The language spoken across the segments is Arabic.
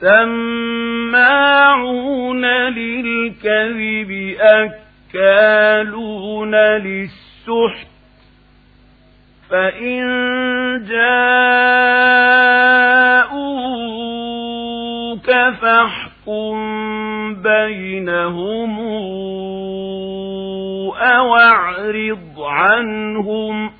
سماعون للكذب أكالون للسحت. فإن جاءوك فاحكم بينهم أو أعرض عنهم.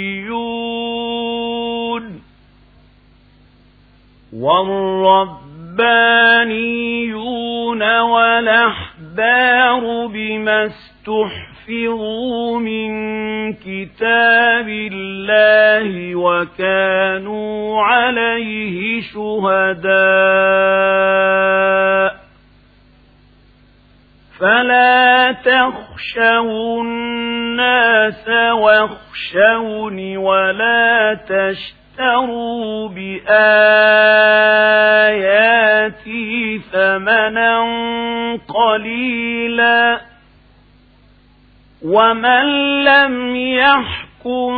والربانيون والأحبار بما استحفظوا من كتاب الله وكانوا عليه شهداء فلا تخشوا الناس واخشوني ولا تشتروا بآياتي ثمنا قليلا ومن لم يحكم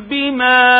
بما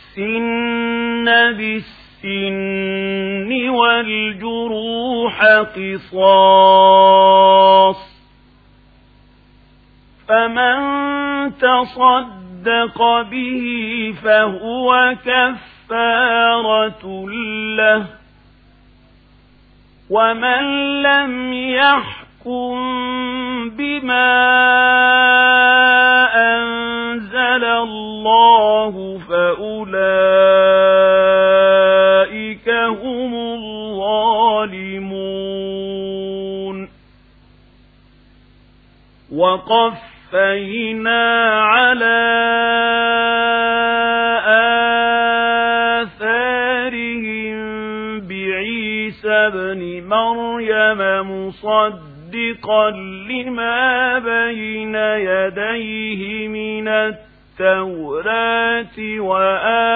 بالسن والجروح قصاص فمن تصدق به فهو كفارة له ومن لم يحكم بما الله فأولئك هم الظالمون. وقفينا على آثارهم بعيسى بن مريم مصدقا لما بين يديه من التوراة وآتيناه الإنجيل